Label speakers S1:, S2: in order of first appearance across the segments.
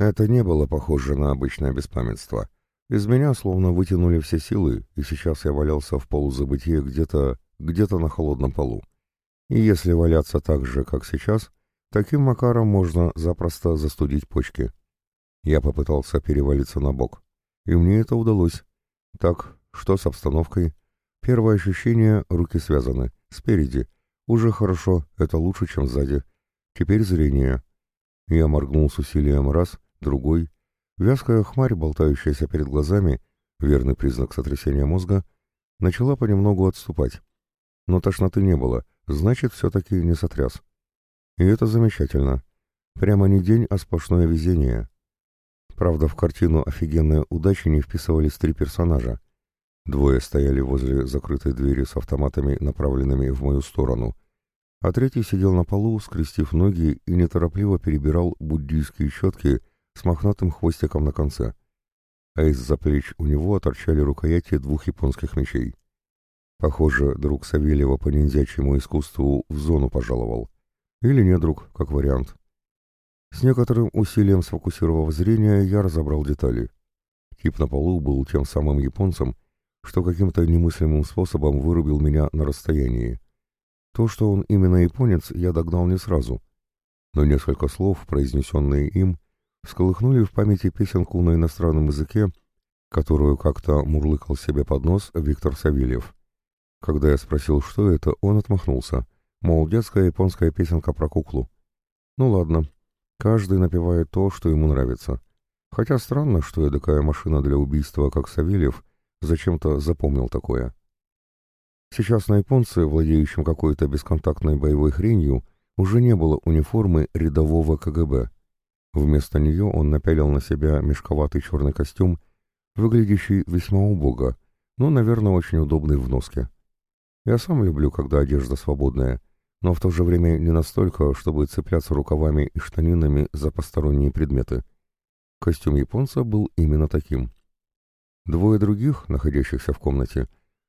S1: Это не было похоже на обычное беспамятство. Из меня словно вытянули все силы, и сейчас я валялся в полузабытии где-то, где-то на холодном полу. И если валяться так же, как сейчас, таким макаром можно запросто застудить почки. Я попытался перевалиться на бок, и мне это удалось. Так, что с обстановкой? Первое ощущение — руки связаны, спереди. Уже хорошо, это лучше, чем сзади. Теперь зрение. Я моргнул с усилием раз, другой. Вязкая хмарь, болтающаяся перед глазами, верный признак сотрясения мозга, начала понемногу отступать. Но тошноты не было, значит, все-таки не сотряс. И это замечательно. Прямо не день, а сплошное везение. Правда, в картину офигенной удачи не вписывались три персонажа. Двое стояли возле закрытой двери с автоматами, направленными в мою сторону, а третий сидел на полу, скрестив ноги и неторопливо перебирал буддийские щетки с мохнатым хвостиком на конце. А из-за плеч у него торчали рукояти двух японских мечей. Похоже, друг Савельева по ниндзячьему искусству в зону пожаловал. Или не друг, как вариант. С некоторым усилием сфокусировав зрение, я разобрал детали. Тип на полу был тем самым японцем, что каким-то немыслимым способом вырубил меня на расстоянии. То, что он именно японец, я догнал не сразу. Но несколько слов, произнесенные им, всколыхнули в памяти песенку на иностранном языке, которую как-то мурлыкал себе под нос Виктор Савельев. Когда я спросил, что это, он отмахнулся, мол, детская японская песенка про куклу. Ну ладно, Каждый напевает то, что ему нравится. Хотя странно, что я такая машина для убийства, как Савельев, зачем-то запомнил такое. Сейчас на японце, владеющем какой-то бесконтактной боевой хренью, уже не было униформы рядового КГБ. Вместо нее он напялил на себя мешковатый черный костюм, выглядящий весьма убого, но, наверное, очень удобный в носке. Я сам люблю, когда одежда свободная, но в то же время не настолько, чтобы цепляться рукавами и штанинами за посторонние предметы. Костюм японца был именно таким. Двое других, находящихся в комнате,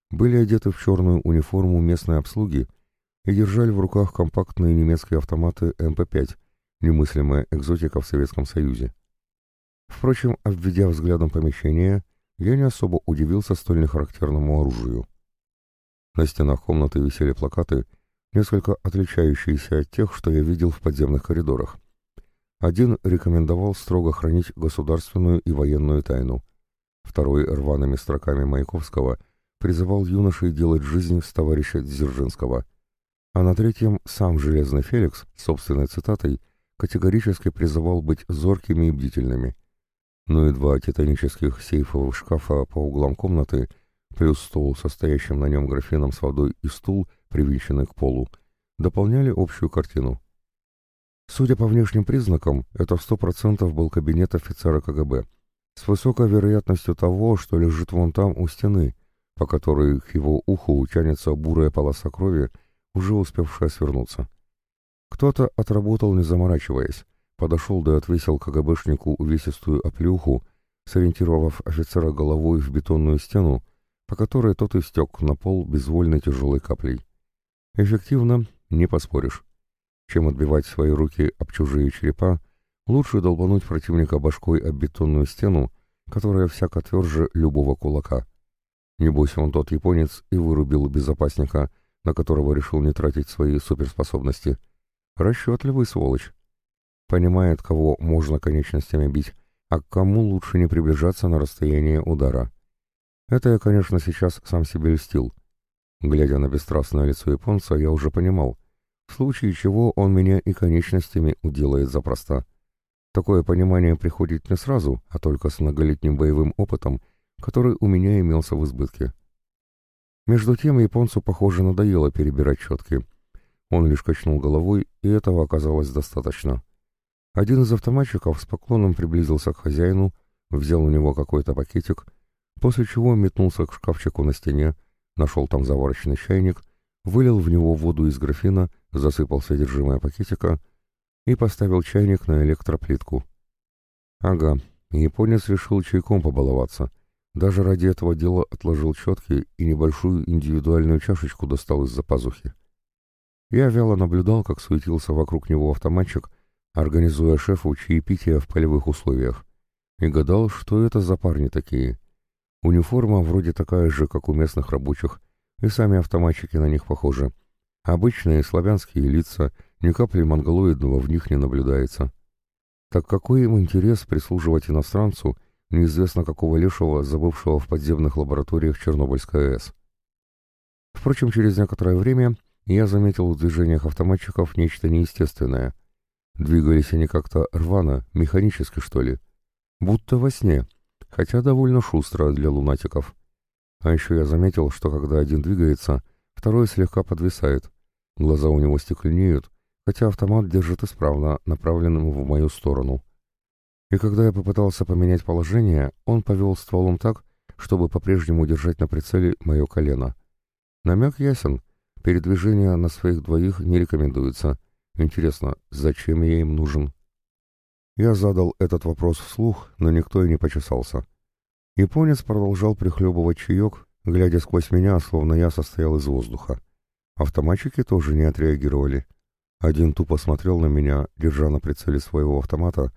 S1: были одеты в черную униформу местной обслуги и держали в руках компактные немецкие автоматы МП-5, немыслимая экзотика в Советском Союзе. Впрочем, обведя взглядом помещение, я не особо удивился столь нехарактерному оружию. На стенах комнаты висели плакаты — несколько отличающиеся от тех, что я видел в подземных коридорах. Один рекомендовал строго хранить государственную и военную тайну. Второй рваными строками Маяковского призывал юношей делать жизнь с товарища Дзержинского. А на третьем сам Железный Феликс, собственной цитатой, категорически призывал быть зоркими и бдительными. Ну и два титанических сейфовых шкафа по углам комнаты, плюс стол, состоящим на нем графином с водой и стул — привинченный к полу, дополняли общую картину. Судя по внешним признакам, это в сто процентов был кабинет офицера КГБ, с высокой вероятностью того, что лежит вон там у стены, по которой к его уху тянется бурая полоса крови, уже успевшая свернуться. Кто-то отработал, не заморачиваясь, подошел да отвесил КГБшнику увесистую оплюху, сориентировав офицера головой в бетонную стену, по которой тот истек на пол безвольной тяжелой каплей. Эффективно, не поспоришь. Чем отбивать свои руки об чужие черепа, лучше долбануть противника башкой об бетонную стену, которая всяко тверже любого кулака. Небось, он тот японец и вырубил безопасника, на которого решил не тратить свои суперспособности. Расчетливый сволочь. Понимает, кого можно конечностями бить, а к кому лучше не приближаться на расстояние удара. Это я, конечно, сейчас сам себе льстил. Глядя на бесстрастное лицо японца, я уже понимал, в случае чего он меня и конечностями уделает запросто. Такое понимание приходит не сразу, а только с многолетним боевым опытом, который у меня имелся в избытке. Между тем японцу, похоже, надоело перебирать четки. Он лишь качнул головой, и этого оказалось достаточно. Один из автоматчиков с поклоном приблизился к хозяину, взял у него какой-то пакетик, после чего метнулся к шкафчику на стене, нашел там заварочный чайник, вылил в него воду из графина, засыпал содержимое пакетика и поставил чайник на электроплитку. Ага, японец решил чайком побаловаться. Даже ради этого дела отложил четки и небольшую индивидуальную чашечку достал из-за пазухи. Я вяло наблюдал, как суетился вокруг него автоматчик, организуя шефу чаепитие в полевых условиях, и гадал, что это за парни такие. Униформа вроде такая же, как у местных рабочих, и сами автоматчики на них похожи. Обычные славянские лица, ни капли монголоидного в них не наблюдается. Так какой им интерес прислуживать иностранцу, неизвестно какого лешего, забывшего в подземных лабораториях Чернобыльской АЭС? Впрочем, через некоторое время я заметил в движениях автоматчиков нечто неестественное. Двигались они как-то рвано, механически, что ли. Будто во сне, хотя довольно шустро для лунатиков. А еще я заметил, что когда один двигается, второй слегка подвисает. Глаза у него стекленеют, хотя автомат держит исправно, направленным в мою сторону. И когда я попытался поменять положение, он повел стволом так, чтобы по-прежнему держать на прицеле мое колено. Намек ясен. Передвижение на своих двоих не рекомендуется. Интересно, зачем я им нужен? Я задал этот вопрос вслух, но никто и не почесался. Японец продолжал прихлебывать чаек, глядя сквозь меня, словно я состоял из воздуха. Автоматчики тоже не отреагировали. Один тупо смотрел на меня, держа на прицеле своего автомата,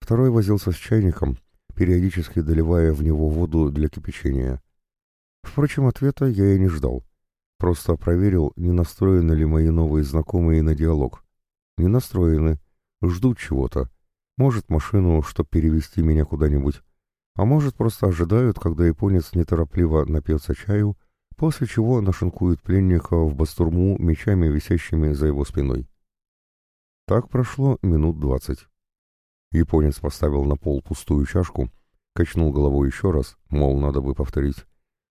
S1: второй возился с чайником, периодически доливая в него воду для кипячения. Впрочем, ответа я и не ждал. Просто проверил, не настроены ли мои новые знакомые на диалог. Не настроены. Ждут чего-то. Может, машину, чтоб перевести меня куда-нибудь. А может, просто ожидают, когда японец неторопливо напьется чаю, после чего нашинкует пленника в бастурму мечами, висящими за его спиной. Так прошло минут двадцать. Японец поставил на пол пустую чашку, качнул головой еще раз, мол, надо бы повторить,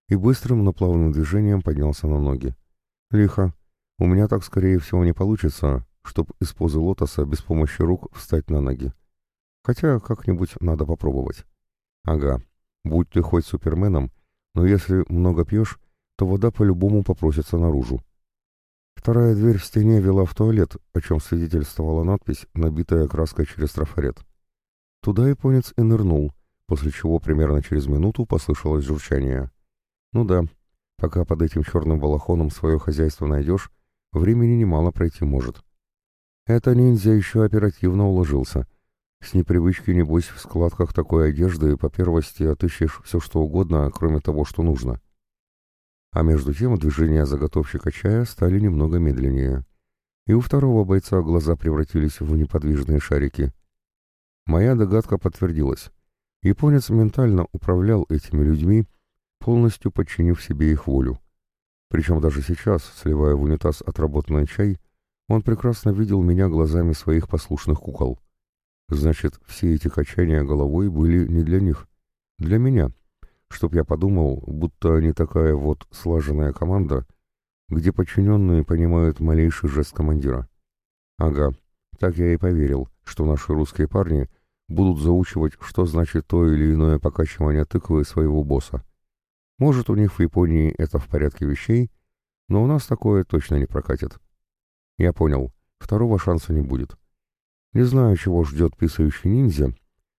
S1: и быстрым, но плавным движением поднялся на ноги. Лихо. У меня так, скорее всего, не получится, чтоб из позы лотоса без помощи рук встать на ноги. Хотя как-нибудь надо попробовать. Ага, будь ты хоть суперменом, но если много пьешь, то вода по-любому попросится наружу. Вторая дверь в стене вела в туалет, о чем свидетельствовала надпись, набитая краской через трафарет. Туда японец и нырнул, после чего примерно через минуту послышалось журчание. Ну да, пока под этим черным балахоном свое хозяйство найдешь, времени немало пройти может. Это ниндзя еще оперативно уложился. С непривычки, небось, в складках такой одежды по первости отыщешь все что угодно, кроме того, что нужно. А между тем движения заготовщика чая стали немного медленнее. И у второго бойца глаза превратились в неподвижные шарики. Моя догадка подтвердилась. Японец ментально управлял этими людьми, полностью подчинив себе их волю. Причем даже сейчас, сливая в унитаз отработанный чай, он прекрасно видел меня глазами своих послушных кукол. Значит, все эти качания головой были не для них, для меня, чтоб я подумал, будто не такая вот слаженная команда, где подчиненные понимают малейший жест командира. Ага, так я и поверил, что наши русские парни будут заучивать, что значит то или иное покачивание тыквы своего босса. Может, у них в Японии это в порядке вещей, но у нас такое точно не прокатит. Я понял, второго шанса не будет. Не знаю, чего ждет писающий ниндзя,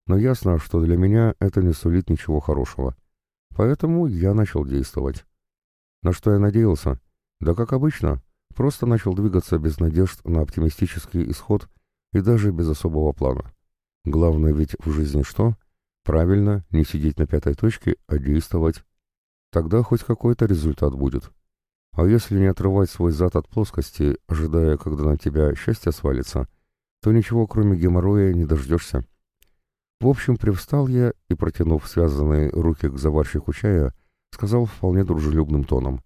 S1: но ясно, что для меня это не сулит ничего хорошего. Поэтому я начал действовать. На что я надеялся? Да как обычно, просто начал двигаться без надежд на оптимистический исход и даже без особого плана. Главное ведь в жизни что? Правильно, не сидеть на пятой точке, а действовать. Тогда хоть какой-то результат будет. А если не отрывать свой зад от плоскости, ожидая, когда на тебя счастье свалится, то ничего кроме геморроя не дождешься. В общем, привстал я и, протянув связанные руки к заварщику чая, сказал вполне дружелюбным тоном.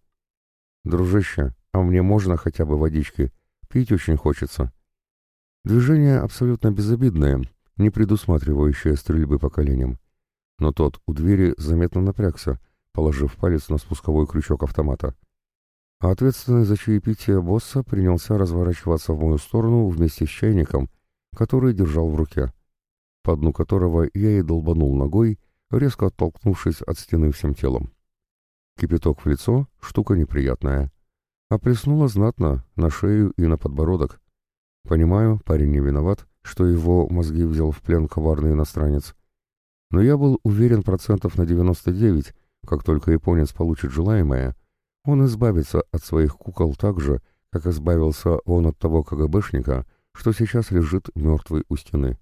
S1: «Дружище, а мне можно хотя бы водички? Пить очень хочется». Движение абсолютно безобидное, не предусматривающее стрельбы по коленям. Но тот у двери заметно напрягся, положив палец на спусковой крючок автомата. А ответственный за чаепитие босса принялся разворачиваться в мою сторону вместе с чайником, который держал в руке, по дну которого я и долбанул ногой, резко оттолкнувшись от стены всем телом. Кипяток в лицо — штука неприятная. А плеснула знатно, на шею и на подбородок. Понимаю, парень не виноват, что его мозги взял в плен коварный иностранец. Но я был уверен процентов на 99, как только японец получит желаемое, он избавится от своих кукол так же, как избавился он от того КГБшника, что сейчас лежит мертвый у стены.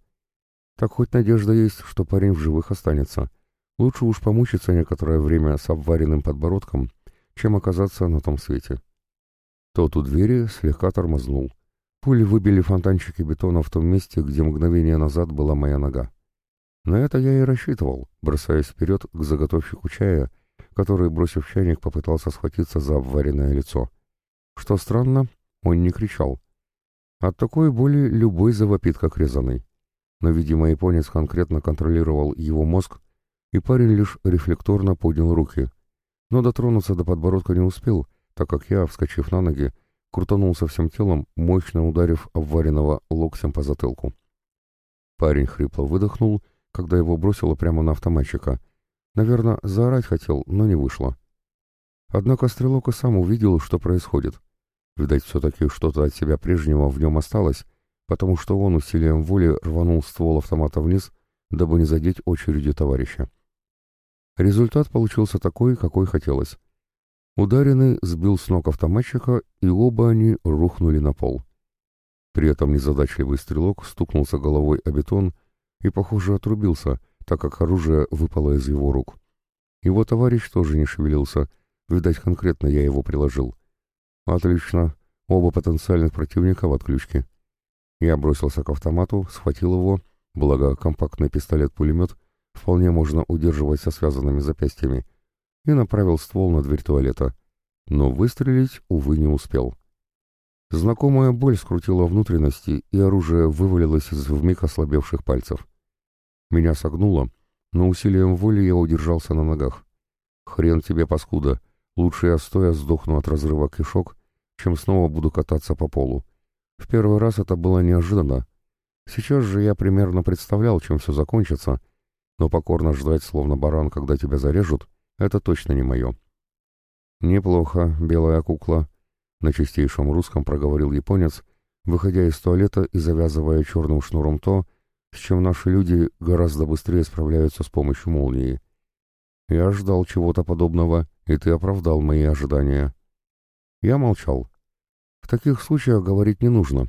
S1: Так хоть надежда есть, что парень в живых останется. Лучше уж помучиться некоторое время с обваренным подбородком, чем оказаться на том свете. Тот у двери слегка тормознул. Пули выбили фонтанчики бетона в том месте, где мгновение назад была моя нога. На это я и рассчитывал, бросаясь вперед к заготовщику чая, который, бросив чайник, попытался схватиться за обваренное лицо. Что странно, он не кричал. От такой боли любой завопит, как резанный. Но, видимо, японец конкретно контролировал его мозг, и парень лишь рефлекторно поднял руки. Но дотронуться до подбородка не успел, так как я, вскочив на ноги, крутанулся всем телом, мощно ударив обваренного локтем по затылку. Парень хрипло выдохнул, когда его бросило прямо на автоматчика. Наверное, заорать хотел, но не вышло. Однако стрелок и сам увидел, что происходит. Видать, все-таки что-то от себя прежнего в нем осталось, потому что он усилием воли рванул ствол автомата вниз, дабы не задеть очередью товарища. Результат получился такой, какой хотелось. Ударенный сбил с ног автоматчика, и оба они рухнули на пол. При этом незадачливый стрелок стукнулся головой о бетон и, похоже, отрубился, так как оружие выпало из его рук. Его товарищ тоже не шевелился, видать, конкретно я его приложил. Отлично, оба потенциальных противника в отключке. Я бросился к автомату, схватил его, благо компактный пистолет-пулемет вполне можно удерживать со связанными запястьями, и направил ствол на дверь туалета. Но выстрелить, увы, не успел. Знакомая боль скрутила внутренности, и оружие вывалилось из вмиг ослабевших пальцев. Меня согнуло, но усилием воли я удержался на ногах. «Хрен тебе, паскуда! Лучше я стоя сдохну от разрыва кишок, чем снова буду кататься по полу. В первый раз это было неожиданно. Сейчас же я примерно представлял, чем все закончится, но покорно ждать, словно баран, когда тебя зарежут, это точно не мое. «Неплохо, белая кукла», — на чистейшем русском проговорил японец, выходя из туалета и завязывая черным шнуром то, с чем наши люди гораздо быстрее справляются с помощью молнии. «Я ждал чего-то подобного, и ты оправдал мои ожидания». Я молчал. В таких случаях говорить не нужно.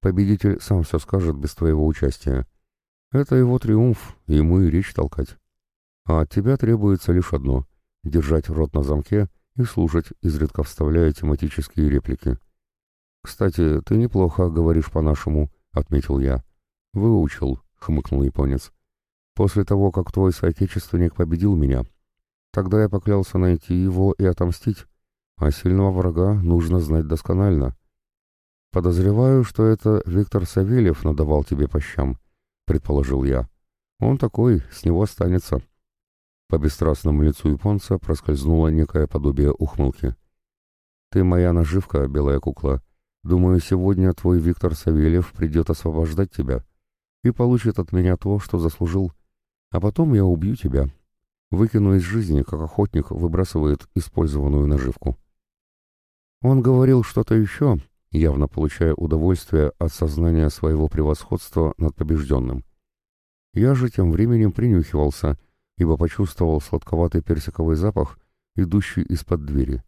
S1: Победитель сам все скажет без твоего участия. Это его триумф, ему и речь толкать. А от тебя требуется лишь одно держать рот на замке и слушать, изредка вставляя тематические реплики. «Кстати, ты неплохо говоришь по-нашему», — отметил я. «Выучил», — хмыкнул японец. «После того, как твой соотечественник победил меня, тогда я поклялся найти его и отомстить, а сильного врага нужно знать досконально. Подозреваю, что это Виктор Савельев надавал тебе по щам», — предположил я. «Он такой, с него останется». По бесстрастному лицу японца проскользнуло некое подобие ухмылки. «Ты моя наживка, белая кукла. Думаю, сегодня твой Виктор Савельев придет освобождать тебя и получит от меня то, что заслужил. А потом я убью тебя. Выкину из жизни, как охотник выбрасывает использованную наживку». Он говорил что-то еще, явно получая удовольствие от сознания своего превосходства над побежденным. Я же тем временем принюхивался — ибо почувствовал сладковатый персиковый запах, идущий из-под двери.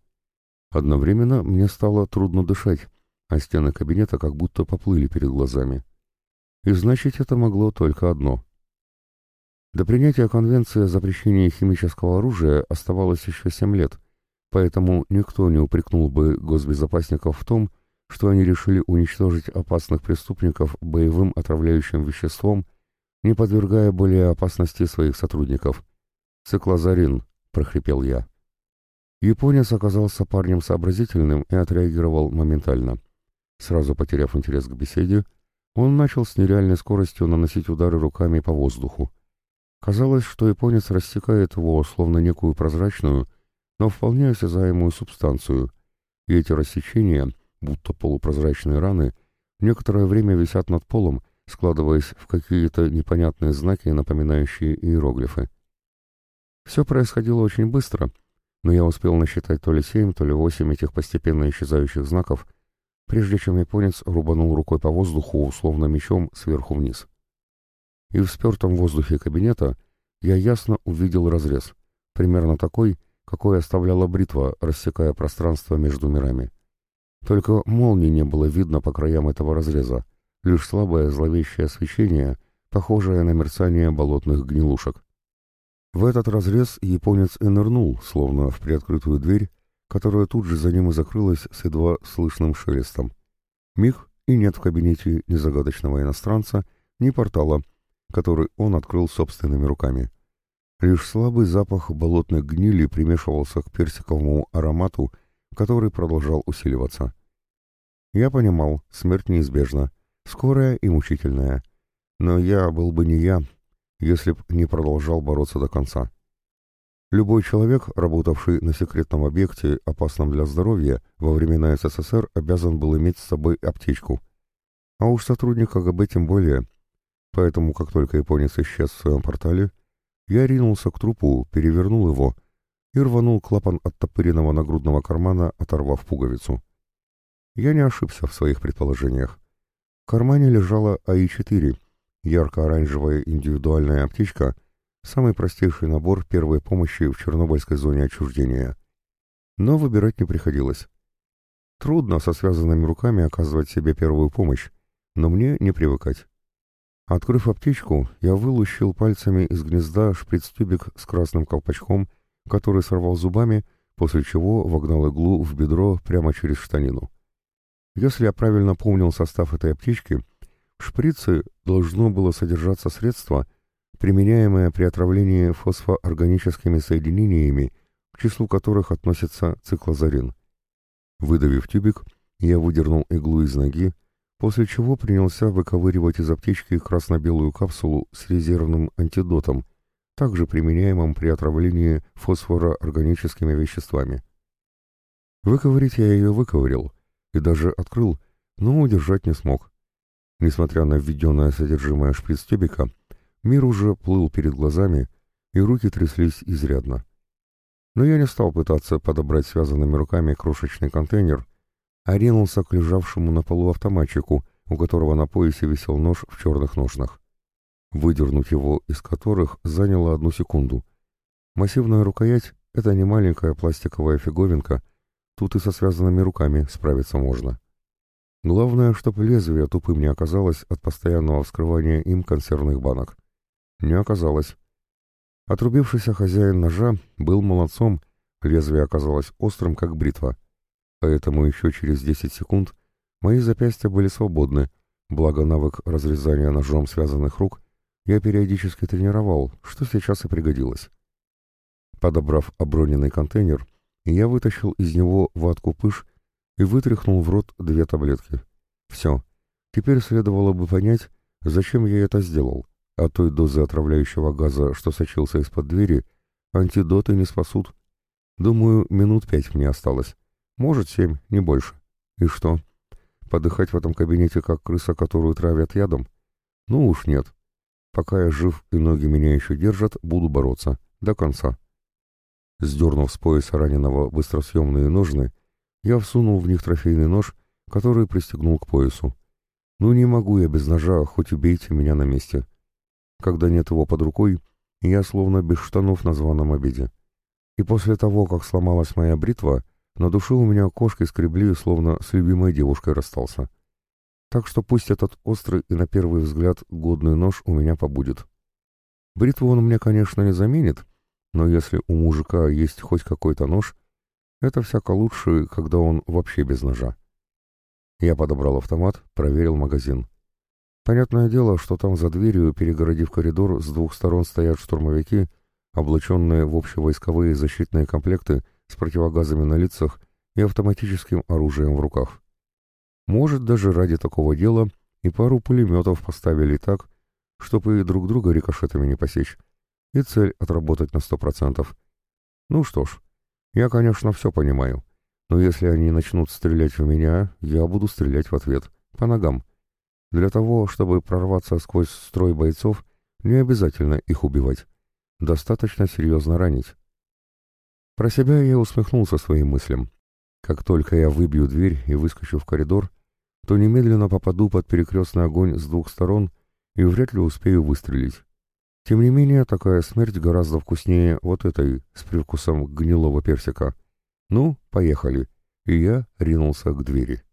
S1: Одновременно мне стало трудно дышать, а стены кабинета как будто поплыли перед глазами. И значит, это могло только одно. До принятия Конвенции о запрещении химического оружия оставалось еще семь лет, поэтому никто не упрекнул бы госбезопасников в том, что они решили уничтожить опасных преступников боевым отравляющим веществом не подвергая более опасности своих сотрудников. «Циклозарин», — прохрипел я. Японец оказался парнем сообразительным и отреагировал моментально. Сразу потеряв интерес к беседе, он начал с нереальной скоростью наносить удары руками по воздуху. Казалось, что японец рассекает его, словно некую прозрачную, но вполне осязаемую субстанцию, и эти рассечения, будто полупрозрачные раны, некоторое время висят над полом, складываясь в какие-то непонятные знаки, напоминающие иероглифы. Все происходило очень быстро, но я успел насчитать то ли семь, то ли восемь этих постепенно исчезающих знаков, прежде чем японец рубанул рукой по воздуху, условно мечом, сверху вниз. И в спертом воздухе кабинета я ясно увидел разрез, примерно такой, какой оставляла бритва, рассекая пространство между мирами. Только молнии не было видно по краям этого разреза, лишь слабое зловещее освещение, похожее на мерцание болотных гнилушек. В этот разрез японец и нырнул, словно в приоткрытую дверь, которая тут же за ним и закрылась с едва слышным шелестом. Миг, и нет в кабинете ни загадочного иностранца, ни портала, который он открыл собственными руками. Лишь слабый запах болотной гнили примешивался к персиковому аромату, который продолжал усиливаться. Я понимал, смерть неизбежна, скорая и мучительная. Но я был бы не я, если б не продолжал бороться до конца. Любой человек, работавший на секретном объекте, опасном для здоровья, во времена СССР обязан был иметь с собой аптечку. А уж сотрудник КГБ тем более. Поэтому, как только японец исчез в своем портале, я ринулся к трупу, перевернул его и рванул клапан оттопыренного нагрудного кармана, оторвав пуговицу. Я не ошибся в своих предположениях. В кармане лежала АИ-4, ярко-оранжевая индивидуальная аптечка, самый простейший набор первой помощи в Чернобыльской зоне отчуждения. Но выбирать не приходилось. Трудно со связанными руками оказывать себе первую помощь, но мне не привыкать. Открыв аптечку, я вылущил пальцами из гнезда шприц-тюбик с красным колпачком, который сорвал зубами, после чего вогнал иглу в бедро прямо через штанину. Если я правильно помнил состав этой аптечки, в шприце должно было содержаться средство, применяемое при отравлении фосфоорганическими соединениями, к числу которых относится циклозарин. Выдавив тюбик, я выдернул иглу из ноги, после чего принялся выковыривать из аптечки красно-белую капсулу с резервным антидотом, также применяемым при отравлении фосфороорганическими веществами. Выковырить я ее выковырил и даже открыл, но удержать не смог. Несмотря на введенное содержимое шприц-тюбика, мир уже плыл перед глазами, и руки тряслись изрядно. Но я не стал пытаться подобрать связанными руками крошечный контейнер, а ринулся к лежавшему на полу автоматчику, у которого на поясе висел нож в черных ножнах. Выдернуть его из которых заняло одну секунду. Массивная рукоять — это не маленькая пластиковая фиговинка, тут и со связанными руками справиться можно. Главное, чтобы лезвие тупым не оказалось от постоянного вскрывания им консервных банок. Не оказалось. Отрубившийся хозяин ножа был молодцом, лезвие оказалось острым, как бритва поэтому еще через 10 секунд мои запястья были свободны, благо навык разрезания ножом связанных рук я периодически тренировал, что сейчас и пригодилось. Подобрав оброненный контейнер, я вытащил из него ватку пыш и вытряхнул в рот две таблетки. Все. Теперь следовало бы понять, зачем я это сделал. От той дозы отравляющего газа, что сочился из-под двери, антидоты не спасут. Думаю, минут пять мне осталось. Может, семь, не больше. И что? Подыхать в этом кабинете, как крыса, которую травят ядом? Ну уж нет. Пока я жив и ноги меня еще держат, буду бороться. До конца. Сдернув с пояса раненого быстросъемные ножны, я всунул в них трофейный нож, который пристегнул к поясу. Ну не могу я без ножа, хоть убейте меня на месте. Когда нет его под рукой, я словно без штанов на званом обеде. И после того, как сломалась моя бритва, на душе у меня кошки скребли, словно с любимой девушкой расстался. Так что пусть этот острый и на первый взгляд годный нож у меня побудет. Бритву он мне, конечно, не заменит, но если у мужика есть хоть какой-то нож, это всяко лучше, когда он вообще без ножа. Я подобрал автомат, проверил магазин. Понятное дело, что там за дверью, перегородив коридор, с двух сторон стоят штурмовики, облаченные в общевойсковые защитные комплекты с противогазами на лицах и автоматическим оружием в руках. Может, даже ради такого дела и пару пулеметов поставили так, чтобы и друг друга рикошетами не посечь, и цель отработать на сто процентов. Ну что ж, я, конечно, все понимаю, но если они начнут стрелять в меня, я буду стрелять в ответ, по ногам. Для того, чтобы прорваться сквозь строй бойцов, не обязательно их убивать. Достаточно серьезно ранить. Про себя я усмехнулся своим мыслям. Как только я выбью дверь и выскочу в коридор, то немедленно попаду под перекрестный огонь с двух сторон и вряд ли успею выстрелить. Тем не менее, такая смерть гораздо вкуснее вот этой, с привкусом гнилого персика. Ну, поехали. И я ринулся к двери.